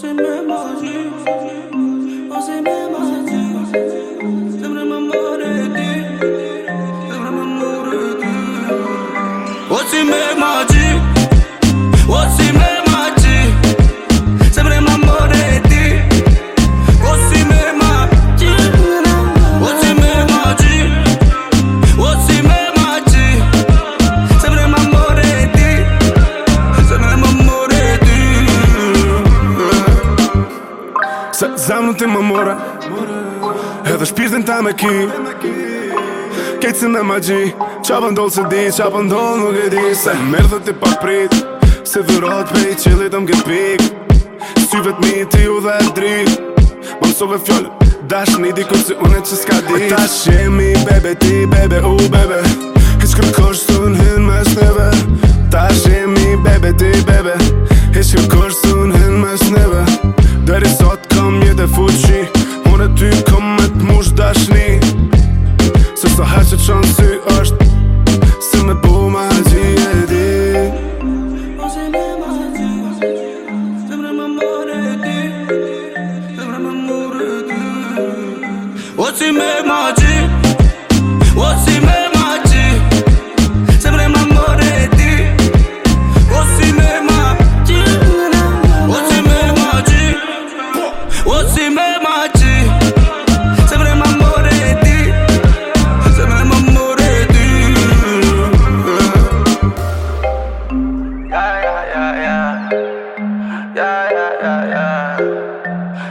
s'aimait ma vie, on s'aimait ma vie. Se zemën ti më more Edhe shpirtin ta me ki Kejtë si në magji Qa pëndollë po se di, qa pëndollë po nuk e di Se mërë dhe ti pa prit Se dhurot për i qilit të më gët pik Sy mi ti u dhe dri Më mësove fjollë Dash një di kërë si une që s'ka di Ta shemi bebe ti bebe u bebe Heç kërë kërështu në hynë me shteve Ta shemi bebe ti bebe Heç kërë kërështu What's in my magic? What's in my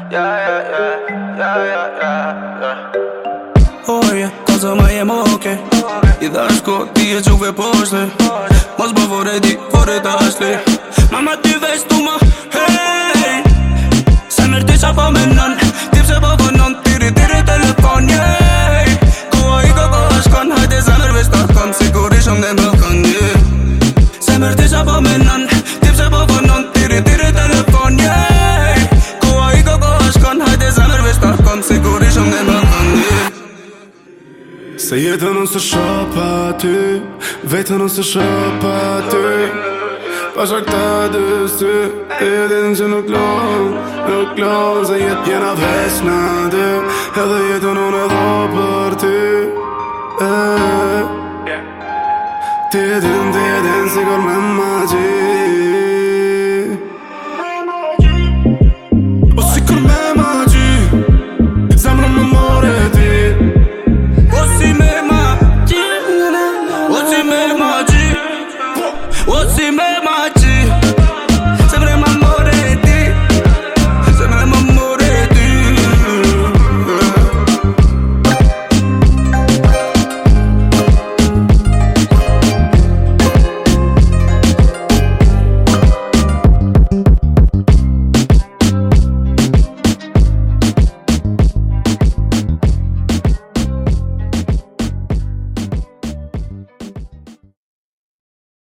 yeah, yeah. Oje, ka za jem oke I dash ko ti e quve poshte Mos bo vore di vore ta Mama ti vejsh tu ma Hej Se mër ti qa pa po me nën Tip se pa po vë nën Tiri tiri telefon Jej Ko a i ka pa ashkan Hajde se mër vejsh ta kam dhe më kën Se mër ti qa po me nën Se jetën në së shopa ty Vetën në së shopa ty Pasha këta dy sy E që nuk lonë, Nuk lonë Se jetë pjena veç në dy Edhe jetën unë edho për ty Ti e ti e ditën Sikur me ma gjithë